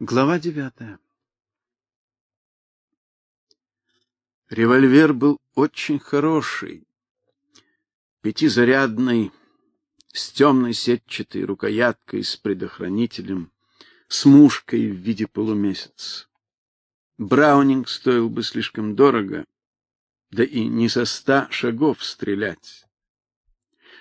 Глава девятая. Револьвер был очень хороший, пятизарядный, с темной сетчатой рукояткой с предохранителем, с мушкой в виде полумесяца. Браунинг стоил бы слишком дорого, да и не со ста шагов стрелять.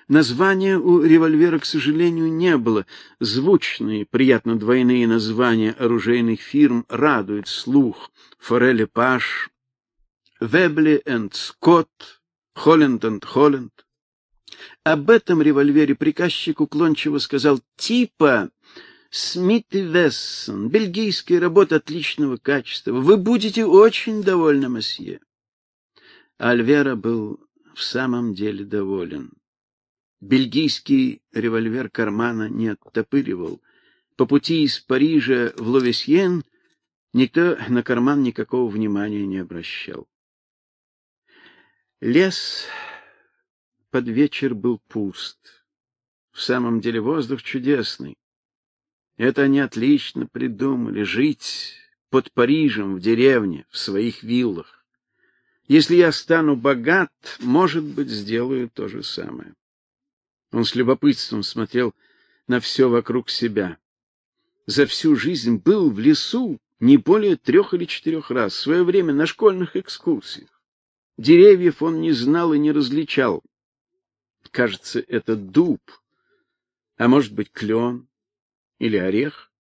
Названия у револьвера, к сожалению, не было. Звучные, приятно двойные названия оружейных фирм радуют слух. Форель Паш, Вебли энд Скотт, Холленд энд Холленд. Об этом револьвере приказчик уклончиво сказал: "Типа Смит и Вессон, бельгийская работа отличного качества. Вы будете очень довольны, месье". Альвера был в самом деле доволен. Бельгийский револьвер кармана не оттопыривал. По пути из Парижа в Ловесьен никто на карман никакого внимания не обращал. Лес под вечер был пуст. В самом деле воздух чудесный. Это они отлично придумали жить под Парижем в деревне, в своих виллах. Если я стану богат, может быть, сделаю то же самое. Он с любопытством смотрел на все вокруг себя. За всю жизнь был в лесу не более трех или четырех раз, в свое время на школьных экскурсиях. Деревьев он не знал и не различал. Кажется, это дуб, а может быть, клен или орех.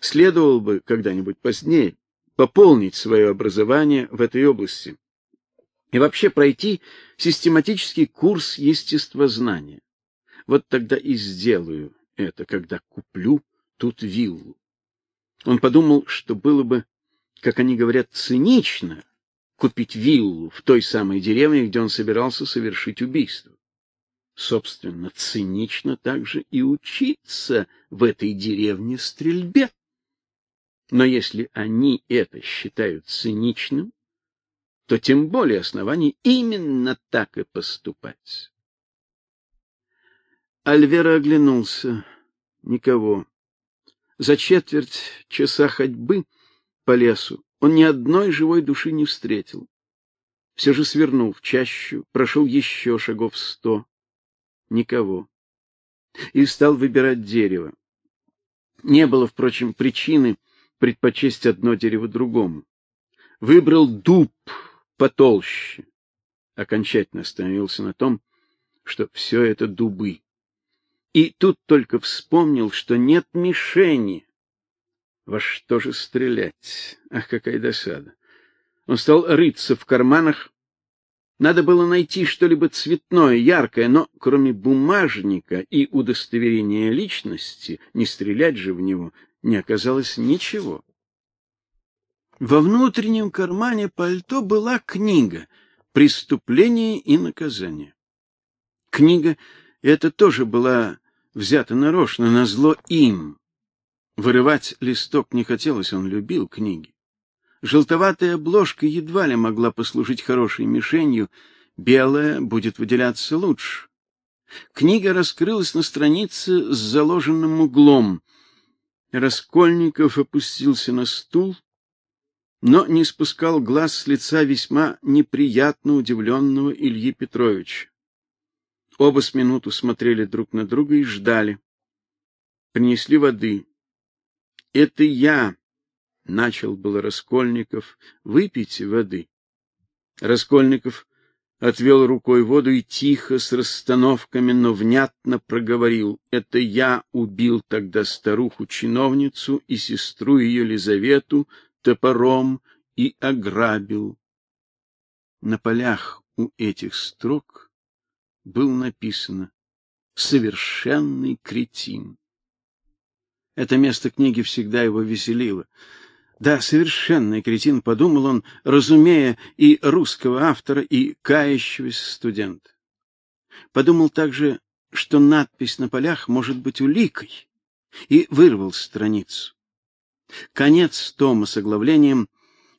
Следовало бы когда-нибудь позднее пополнить свое образование в этой области и вообще пройти систематический курс естествознания. Вот тогда и сделаю это, когда куплю тут виллу. Он подумал, что было бы, как они говорят, цинично купить виллу в той самой деревне, где он собирался совершить убийство. Собственно, цинично также и учиться в этой деревне стрельбе. Но если они это считают циничным, то тем более оснований именно так и поступать. Альвера оглянулся. Никого. За четверть часа ходьбы по лесу он ни одной живой души не встретил. Все же свернул в чащу, прошел еще шагов сто. Никого. И стал выбирать дерево. Не было, впрочем, причины предпочесть одно дерево другому. Выбрал дуб потолще. Окончательно остановился на том, что все это дубы. И тут только вспомнил, что нет мишени. Во что же стрелять? Ах, какая досада. Он стал рыться в карманах. Надо было найти что-либо цветное, яркое, но кроме бумажника и удостоверения личности, не стрелять же в него, не оказалось ничего. Во внутреннем кармане пальто была книга Преступление и наказание. Книга эта тоже была взята нарочно на зло им. Вырывать листок не хотелось, он любил книги. Желтоватая обложка едва ли могла послужить хорошей мишенью, белая будет выделяться лучше. Книга раскрылась на странице с заложенным углом. Раскольников опустился на стул, но не спускал глаз с лица весьма неприятно удивленного Ильи Петровича. Оба с минуту смотрели друг на друга и ждали. Принесли воды. Это я, начал было Раскольников, выпейте воды. Раскольников отвел рукой воду и тихо с расстановками, но внятно проговорил: "Это я убил тогда старуху-чиновницу и сестру ее Лизавету топором и ограбил". На полях у этих строк было написано «Совершенный кретин». Это место книги всегда его веселило. Да, совершенный кретин, подумал он, разумея и русского автора, и кающегося студента. Подумал также, что надпись на полях может быть уликой, и вырвал страницу. Конец тома с оглавлением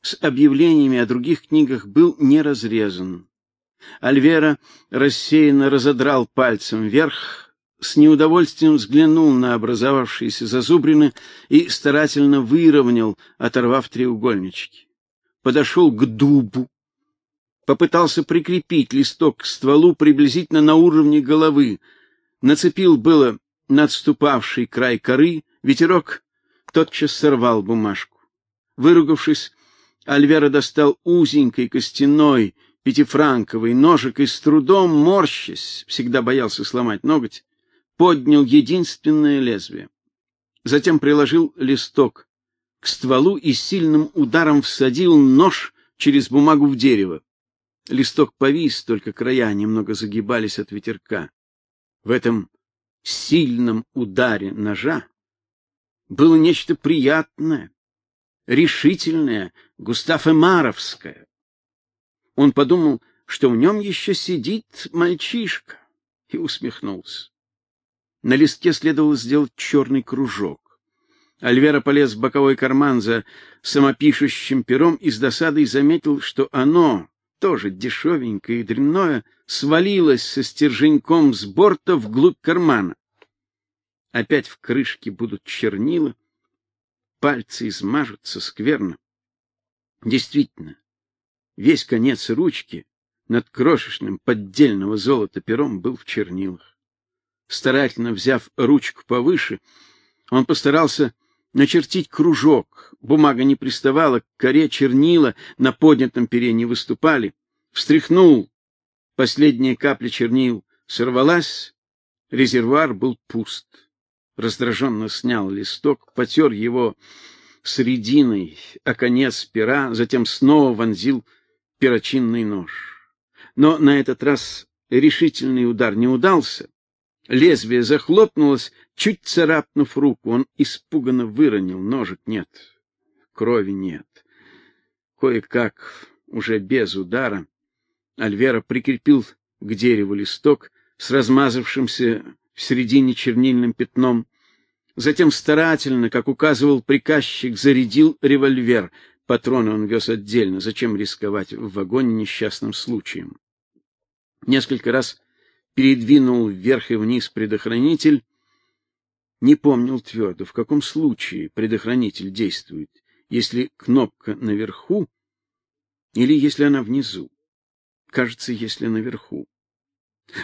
с объявлениями о других книгах был не разрезан. Альвера рассеянно разодрал пальцем вверх с неудовольствием взглянул на образовавшиеся зазубрины и старательно выровнял, оторвав треугольнички. Подошел к дубу, попытался прикрепить листок к стволу приблизительно на уровне головы, нацепил было надступавший край коры, ветерок тотчас сорвал бумажку. Выругавшись, Альвера достал узенький костяной пятифранковый ножик и с трудом морщась, всегда боялся сломать ноготь, поднял единственное лезвие. Затем приложил листок к стволу и сильным ударом всадил нож через бумагу в дерево. Листок повис, только края немного загибались от ветерка. В этом сильном ударе ножа было нечто приятное, решительное, густафемаровское. Он подумал, что в нем еще сидит мальчишка, и усмехнулся. На листке следовало сделать черный кружок. Альвера полез в боковой карман за самопишущим пером и с досадой заметил, что оно, тоже дешевенькое и дрянное, свалилось со стерженьком с борта вглубь кармана. Опять в крышке будут чернила, пальцы измажутся скверно. Действительно, весь конец ручки над крошечным поддельного золота пером был в чернилах. Старательно взяв ручку повыше, он постарался начертить кружок. Бумага не приставала к коре, чернила на поднятом пере не выступали. Встряхнул. Последняя капля чернил сорвалась, резервуар был пуст. Раздраженно снял листок, потер его срединой о конец пера, затем снова вонзил перочинный нож. Но на этот раз решительный удар не удался. Лезвие захлопнулось, чуть царапнув руку. Он испуганно выронил ножик. Нет, крови нет. Кое-как, уже без удара, Альвера прикрепил к дереву листок с размазавшимся в середине чернильным пятном. Затем старательно, как указывал приказчик, зарядил револьвер. Патроны он вез отдельно. Зачем рисковать в вагоне несчастным случаем? Несколько раз передвинул вверх и вниз предохранитель, не помнил твердо, в каком случае предохранитель действует, если кнопка наверху или если она внизу. Кажется, если наверху.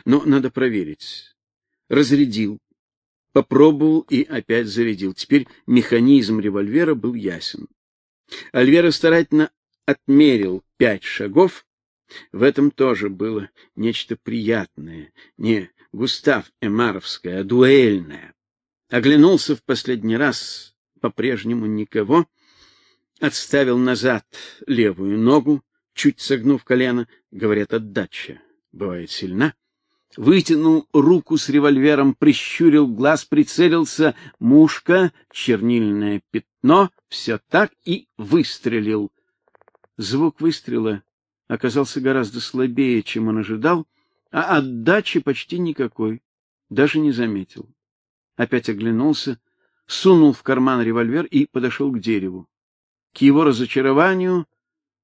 Но надо проверить. Разрядил, попробовал и опять зарядил. Теперь механизм револьвера был ясен. Альвера старательно отмерил пять шагов в этом тоже было нечто приятное, не Густав Эмаровское, а дуэльное. Оглянулся в последний раз, по-прежнему никого, отставил назад левую ногу, чуть согнув колено, говорят, отдача бывает сильна. Вытянул руку с револьвером, прищурил глаз, прицелился, мушка, чернильное пятно, все так и выстрелил. Звук выстрела оказался гораздо слабее, чем он ожидал, а отдачи почти никакой, даже не заметил. Опять оглянулся, сунул в карман револьвер и подошел к дереву. К его разочарованию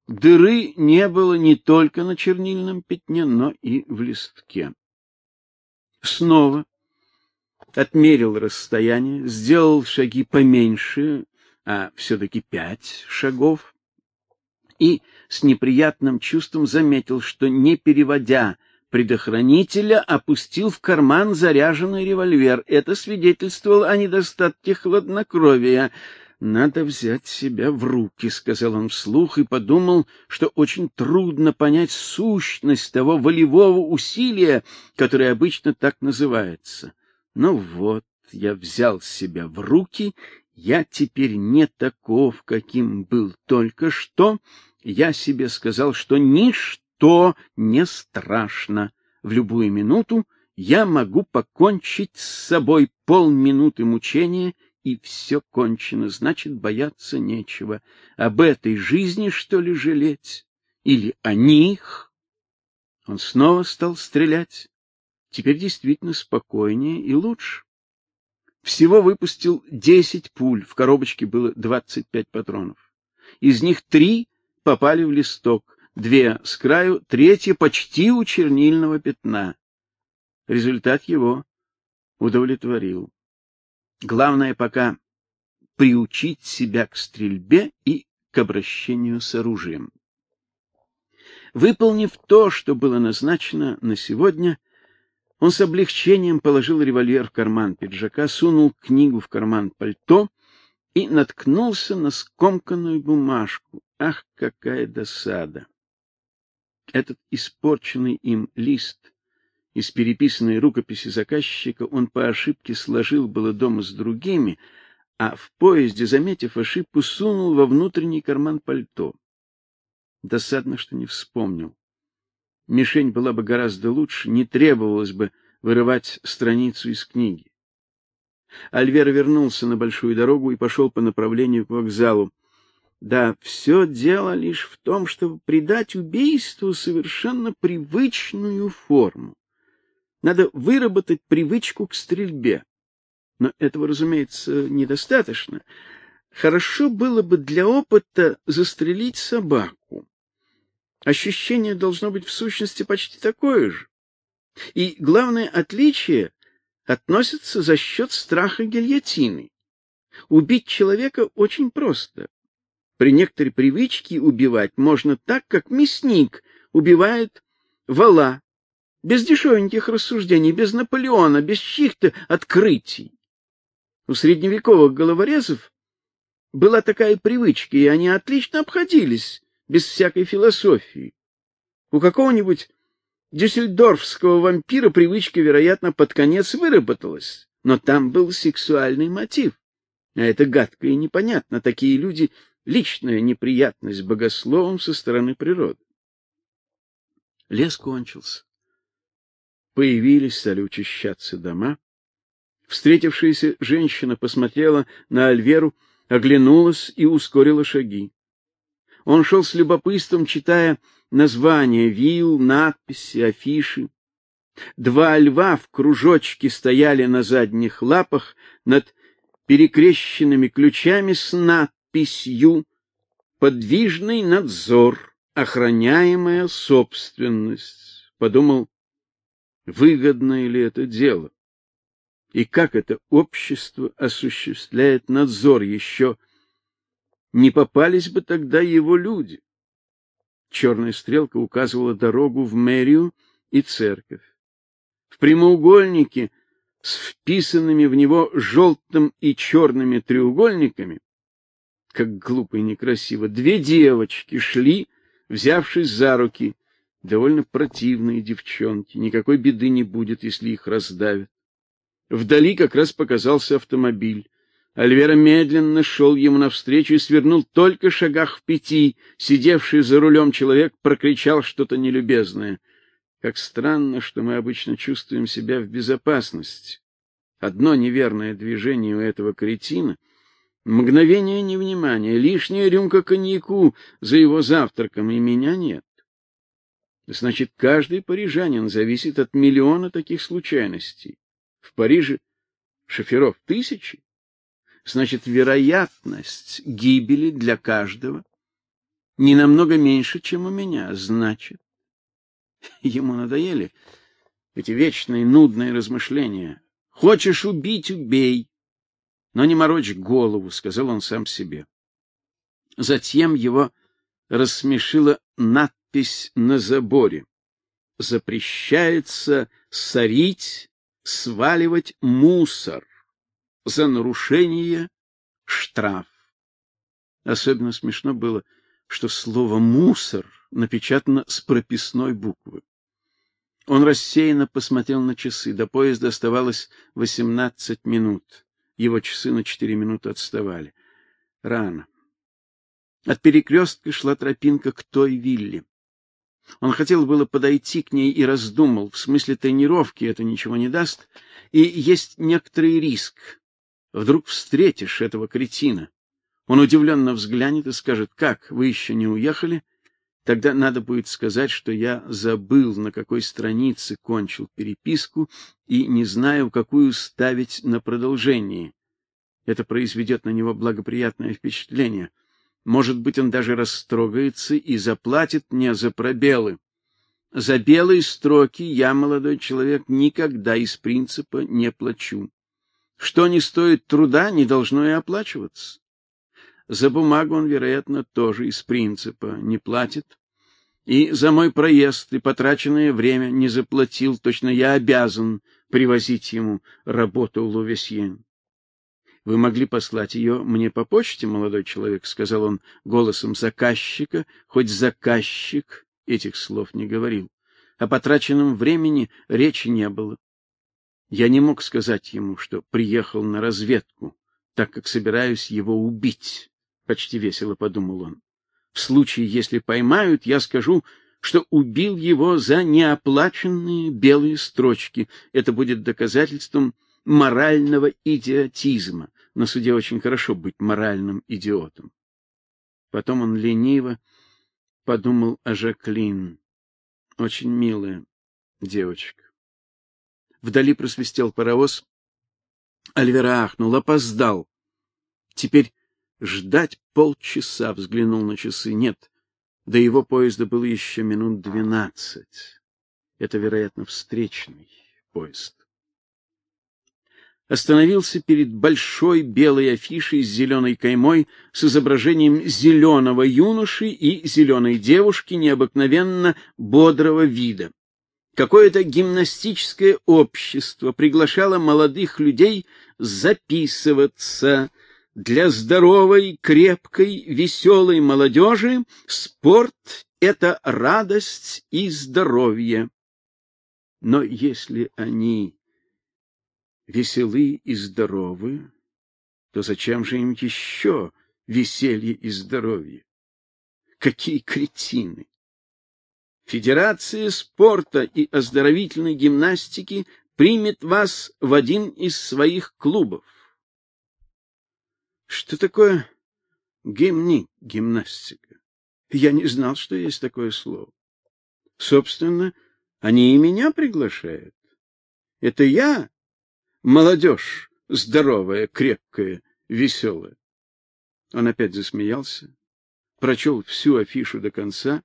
дыры не было не только на чернильном пятне, но и в листке. Снова отмерил расстояние, сделал шаги поменьше, а все таки пять шагов, и с неприятным чувством заметил, что не переводя предохранителя, опустил в карман заряженный револьвер. Это свидетельствовало о недостатке хладнокровия. Надо взять себя в руки, сказал он вслух и подумал, что очень трудно понять сущность того волевого усилия, которое обычно так называется. Ну вот, я взял себя в руки я теперь не таков, каким был только что. Я себе сказал, что ничто не страшно. В любую минуту я могу покончить с собой полминуты мучения, и все кончено, значит, бояться нечего. Об этой жизни, что ли, жалеть? Или о них? Он снова стал стрелять. Теперь действительно спокойнее и лучше. Всего выпустил 10 пуль, в коробочке было 25 патронов. Из них три попали в листок, две с краю, третья почти у чернильного пятна. Результат его удовлетворил. Главное пока приучить себя к стрельбе и к обращению с оружием. Выполнив то, что было назначено на сегодня, он с облегчением положил револьвер в карман пиджака, сунул книгу в карман пальто и наткнулся на скомканную бумажку. Ах, какая досада! Этот испорченный им лист из переписанной рукописи заказчика он по ошибке сложил было дома с другими, а в поезде, заметив ошибку, сунул во внутренний карман пальто. Досадно, что не вспомнил. Мишень была бы гораздо лучше, не требовалось бы вырывать страницу из книги. Альвер вернулся на большую дорогу и пошел по направлению к вокзалу. Да, все дело лишь в том, чтобы придать убийству совершенно привычную форму. Надо выработать привычку к стрельбе. Но этого, разумеется, недостаточно. Хорошо было бы для опыта застрелить собаку. Ощущение должно быть в сущности почти такое же. И главное отличие относится за счет страха гильотины. Убить человека очень просто. При некоторой привычке убивать можно так, как мясник убивает вола, без дешевеньких рассуждений, без Наполеона, без чьих-то открытий. У средневековых головорезов была такая привычка, и они отлично обходились без всякой философии. У какого-нибудь дюссельдорфского вампира привычка, вероятно, под конец выработалась, но там был сексуальный мотив. А это гадко и непонятно. Такие люди — личная неприятность богословам со стороны природы. Лес кончился. Появились, стали учащаться дома. Встретившаяся женщина посмотрела на Альверу, оглянулась и ускорила шаги. Он шел с любопытством, читая названия вилл, надписи, афиши. Два льва в кружочке стояли на задних лапах над перекрещенными ключами с надписью «Подвижный надзор, охраняемая собственность». Подумал, выгодно ли это дело и как это общество осуществляет надзор еще не попались бы тогда его люди. Черная стрелка указывала дорогу в мэрию и церковь. В прямоугольнике с вписанными в него желтым и черными треугольниками, как глупо и некрасиво, две девочки шли, взявшись за руки, довольно противные девчонки. Никакой беды не будет, если их раздавят. Вдали как раз показался автомобиль. Альвера медленно шел ему навстречу и свернул только шагах в пяти. Сидевший за рулем человек прокричал что-то нелюбезное. Как странно, что мы обычно чувствуем себя в безопасности. Одно неверное движение у этого кретина, мгновение невнимания, лишняя рюмка коньяку за его завтраком, и меня нет. Значит, каждый парижанин зависит от миллиона таких случайностей. В Париже шоферов тысячи. Значит, вероятность гибели для каждого не намного меньше, чем у меня. Значит, ему надоели эти вечные нудные размышления. Хочешь убить убей, но не морочь голову, сказал он сам себе. Затем его рассмешила надпись на заборе. Запрещается сорить, сваливать мусор. За нарушение штраф. Особенно смешно было, что слово мусор напечатано с прописной буквы. Он рассеянно посмотрел на часы. До поезда оставалось восемнадцать минут. Его часы на четыре минуты отставали. Рано. От перекрестка шла тропинка к той вилле. Он хотел было подойти к ней и раздумал, в смысле тренировки это ничего не даст, и есть некоторый риск. Вдруг встретишь этого кретина. Он удивленно взглянет и скажет: "Как, вы еще не уехали?" Тогда надо будет сказать, что я забыл, на какой странице кончил переписку и не знаю, какую ставить на продолжение. Это произведет на него благоприятное впечатление. Может быть, он даже растрогается и заплатит мне за пробелы. За белые строки я, молодой человек, никогда из принципа не плачу. Что не стоит труда, не должно и оплачиваться. За бумагу он, вероятно, тоже из принципа не платит. И за мой проезд и потраченное время не заплатил, точно я обязан привозить ему работу в Лувесьен. Вы могли послать ее мне по почте, молодой человек, сказал он голосом заказчика, хоть заказчик этих слов не говорил. О потраченном времени речи не было. Я не мог сказать ему, что приехал на разведку, так как собираюсь его убить, почти весело подумал он. В случае, если поймают, я скажу, что убил его за неоплаченные белые строчки. Это будет доказательством морального идиотизма. На суде очень хорошо быть моральным идиотом. Потом он лениво подумал о Жаклин. Очень милая девочка. Вдали просвистел паровоз. Альвера ахнул, опоздал. Теперь ждать полчаса, взглянул на часы. Нет, до его поезда было еще минут двенадцать. Это, вероятно, встречный поезд остановился перед большой белой афишей с зеленой каймой с изображением зеленого юноши и зеленой девушки необыкновенно бодрого вида. Какое-то гимнастическое общество приглашало молодых людей записываться. Для здоровой, крепкой, веселой молодежи спорт это радость и здоровье. Но если они веселы и здоровы, то зачем же им еще веселье и здоровье? Какие кретины! Федерация спорта и оздоровительной гимнастики примет вас в один из своих клубов. Что такое гимни гимнастика? Я не знал, что есть такое слово. Собственно, они и меня приглашают. Это я Молодежь здоровая, крепкая, веселая. Он опять засмеялся, прочел всю афишу до конца,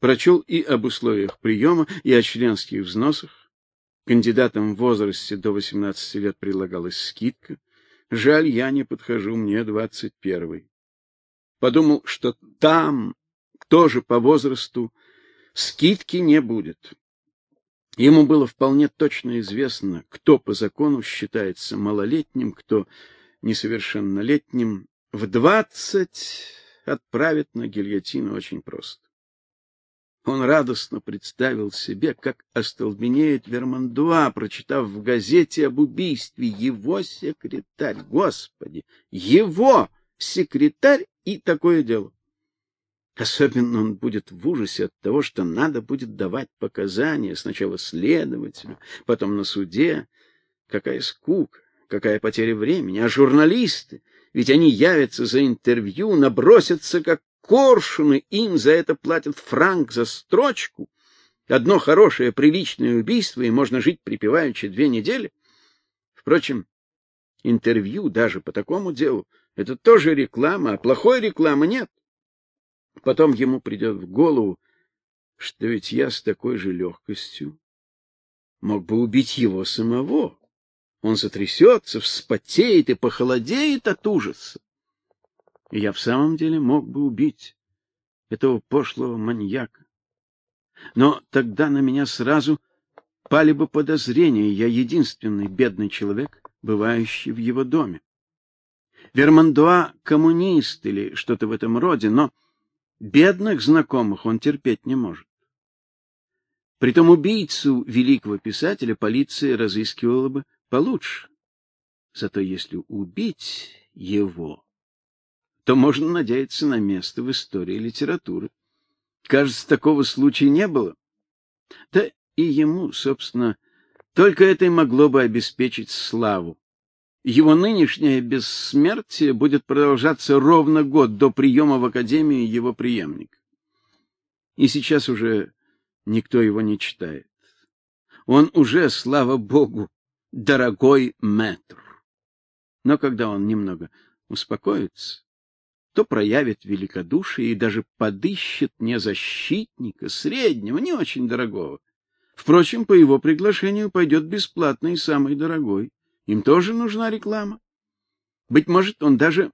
прочел и об условиях приема, и о членских взносах. Кандидатам в возрасте до 18 лет предлагалась скидка. Жаль, я не подхожу, мне двадцать первый. Подумал, что там тоже по возрасту скидки не будет. Ему было вполне точно известно, кто по закону считается малолетним, кто несовершеннолетним. В двадцать отправят на гильотину очень просто. Он радостно представил себе, как остолбенеет Вермандуа, прочитав в газете об убийстве его секретарь. Господи, его секретарь и такое дело. Особенно он будет в ужасе от того, что надо будет давать показания сначала следователю, потом на суде. Какая скука, какая потеря времени, а журналисты, ведь они явятся за интервью, набросятся как коршуны, им за это платят франк за строчку. Одно хорошее приличное убийство, и можно жить припеваючи две недели. Впрочем, интервью даже по такому делу это тоже реклама, а плохой рекламы нет. Потом ему придет в голову, что ведь я с такой же легкостью мог бы убить его самого. Он затрясется, вспотеет и похолодеет от ужаса. И я в самом деле мог бы убить этого пошлого маньяка. Но тогда на меня сразу пали бы подозрения, я единственный бедный человек, бывающий в его доме. Вермандуа коммунист или что-то в этом роде, но Бедных знакомых он терпеть не может. Притом убийцу великого писателя полиция разыскивала бы получше. Зато если убить его, то можно надеяться на место в истории литературы. Кажется, такого случая не было. Да и ему, собственно, только это и могло бы обеспечить славу. Его нынешнее бессмертие будет продолжаться ровно год до приема в академию его преемника. И сейчас уже никто его не читает. Он уже, слава богу, дорогой мэтр. Но когда он немного успокоится, то проявит великодушие и даже подыщет мне защитника среднего, не очень дорогого. Впрочем, по его приглашению пойдет бесплатный самый дорогой. Им тоже нужна реклама. Быть может, он даже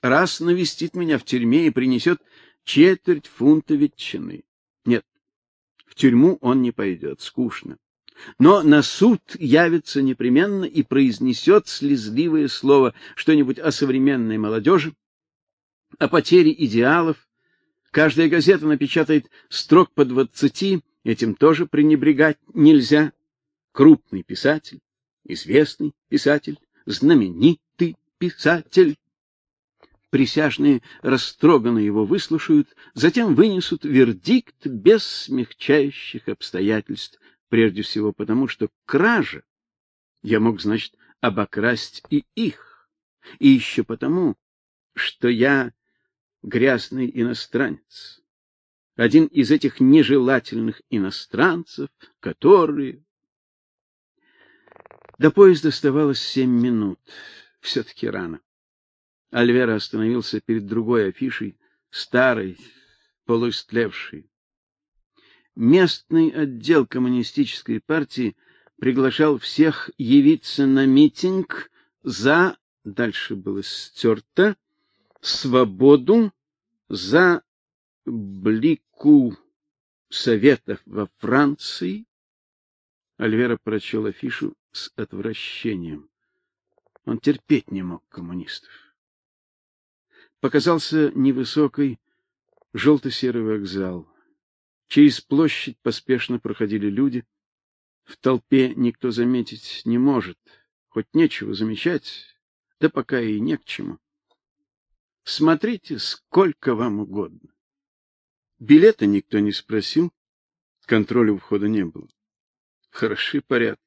раз навестит меня в тюрьме и принесет четверть фунта ветчины. Нет, в тюрьму он не пойдет, скучно. Но на суд явится непременно и произнесет слезливое слово, что-нибудь о современной молодежи, о потере идеалов. Каждая газета напечатает строк по двадцати, этим тоже пренебрегать нельзя. Крупный писатель, известный писатель, знаменитый писатель. Присяжные растроганно его выслушают, затем вынесут вердикт без смягчающих обстоятельств, прежде всего потому, что кража я мог, значит, обокрасть и их, и еще потому, что я грязный иностранец. Один из этих нежелательных иностранцев, которые До поезда оставалось семь минут. все таки рано. Альвера остановился перед другой афишей, старой, полуистлевшей. Местный отдел коммунистической партии приглашал всех явиться на митинг за дальше было стерто свободу за блику советов во Франции. Альвера прочел афишу с отвращением. Он терпеть не мог коммунистов. Показался невысокий желто-серый вокзал. Через площадь поспешно проходили люди. В толпе никто заметить не может, хоть нечего замечать, да пока и не к чему. Смотрите, сколько вам угодно. Билета никто не спросил, контроля у входа не было. Хороши порядки.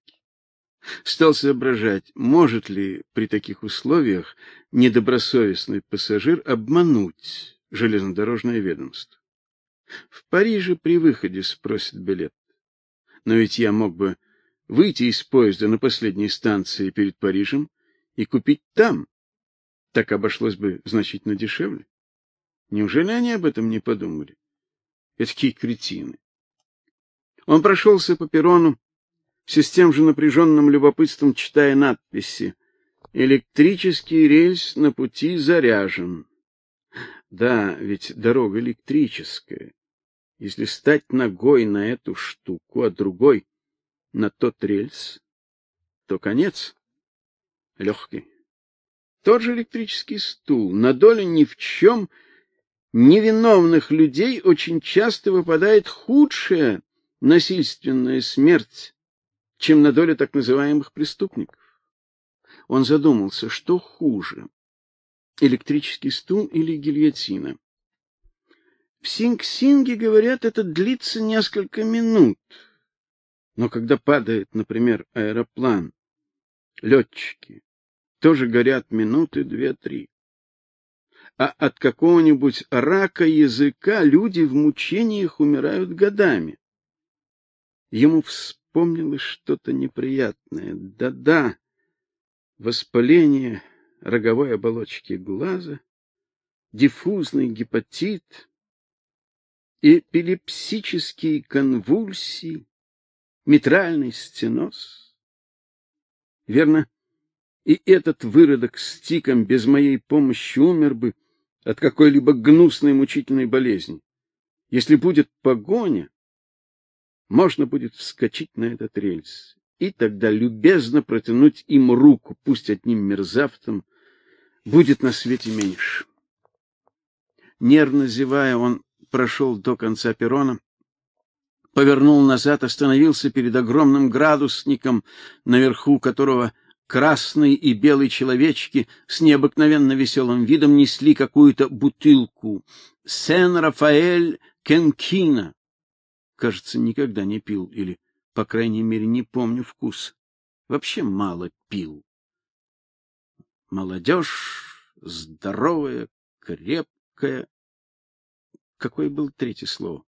Стал соображать, может ли при таких условиях недобросовестный пассажир обмануть железнодорожное ведомство. В Париже при выходе спросят билет. Но ведь я мог бы выйти из поезда на последней станции перед Парижем и купить там так обошлось бы значительно дешевле. Неужели они об этом не подумали? Эдакие кретины. Он прошелся по перрону, все с тем же напряженным любопытством читая надписи. Электрический рельс на пути заряжен. Да, ведь дорога электрическая. Если стать ногой на эту штуку, а другой на тот рельс, то конец. Легкий. Тот же электрический стул. На долю ни в чем невиновных людей очень часто выпадает худшая насильственная смерть, чем на долю так называемых преступников. Он задумался, что хуже: электрический стул или гильотина. В Синг-Синге говорят, это длится несколько минут. Но когда падает, например, аэроплан, летчики тоже горят минуты две-три. А от какого-нибудь рака языка люди в мучениях умирают годами. Ему вспомнилось что-то неприятное. Да-да, воспаление роговой оболочки глаза, диффузный гепатит, эпилепсические конвульсии, митральный стеноз. Верно, и этот выродок с тиком без моей помощи умер бы от какой-либо гнусной мучительной болезни. Если будет погоня, можно будет вскочить на этот рельс и тогда любезно протянуть им руку, пусть одним мерзавцам будет на свете меньше. Нервно зевая, он прошел до конца перрона, повернул назад, остановился перед огромным градусником, наверху которого красный и белый человечки с необыкновенно веселым видом несли какую-то бутылку. Сен-Рафаэль Кенкина. Кажется, никогда не пил или, по крайней мере, не помню вкус. Вообще мало пил. Молодежь здоровая, крепкая. Какое было третье слово?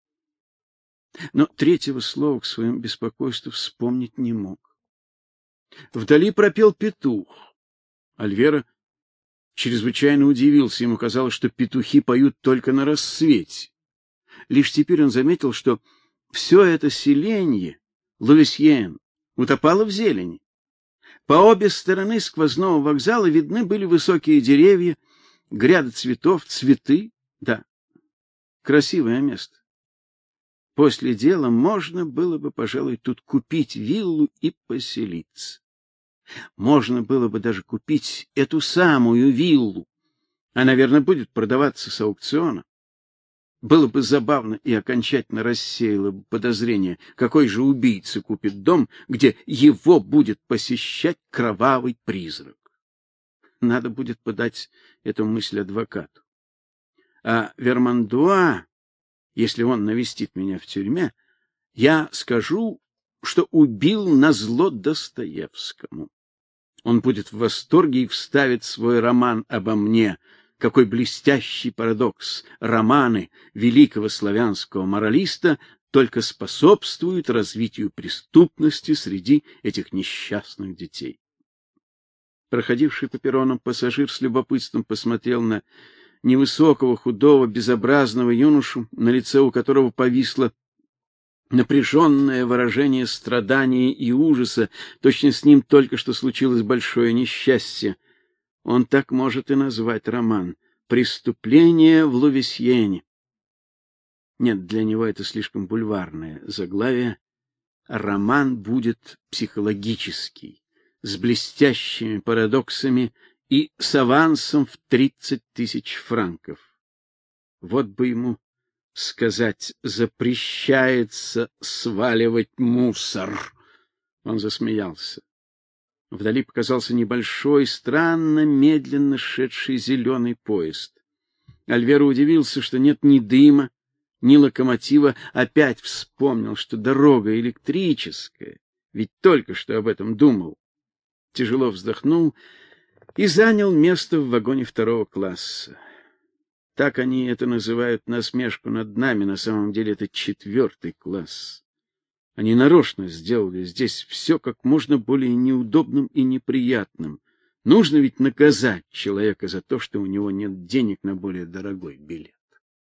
Но третьего слова к своему беспокойству вспомнить не мог. Вдали пропел петух. Альвера чрезвычайно удивился. Ему казалось, что петухи поют только на рассвете. Лишь теперь он заметил, что все это селение, Луисьен, утопало в зелени. По обе стороны сквозного вокзала видны были высокие деревья, гряды цветов, цветы, да. Красивое место. После дела можно было бы, пожалуй, тут купить виллу и поселиться. Можно было бы даже купить эту самую виллу. Она, наверное, будет продаваться с аукциона. Было бы забавно и окончательно рассеяло бы подозрение, какой же убийца купит дом, где его будет посещать кровавый призрак. Надо будет подать эту мысль адвокату. А Вермандуа если он навестит меня в тюрьме, я скажу, что убил на зло Достоевскому. Он будет в восторге и вставит свой роман обо мне. Какой блестящий парадокс! Романы великого славянского моралиста только способствуют развитию преступности среди этих несчастных детей. Проходивший по перрону пассажир с любопытством посмотрел на невысокого, худого, безобразного юношу, на лице у которого повисло напряженное выражение страдания и ужаса, точно с ним только что случилось большое несчастье. Он так может и назвать роман Преступление в Лувесьене. Нет, для него это слишком бульварное заглавие. Роман будет психологический, с блестящими парадоксами и с авансом в тридцать тысяч франков. Вот бы ему сказать, запрещается сваливать мусор. Он засмеялся. Вдали показался небольшой, странно медленно шедший зеленый поезд. Альвера удивился, что нет ни дыма, ни локомотива, опять вспомнил, что дорога электрическая, ведь только что об этом думал. Тяжело вздохнул и занял место в вагоне второго класса. Так они это называют насмешку над нами, на самом деле это четвертый класс. Они нарочно сделали здесь все как можно более неудобным и неприятным. Нужно ведь наказать человека за то, что у него нет денег на более дорогой билет.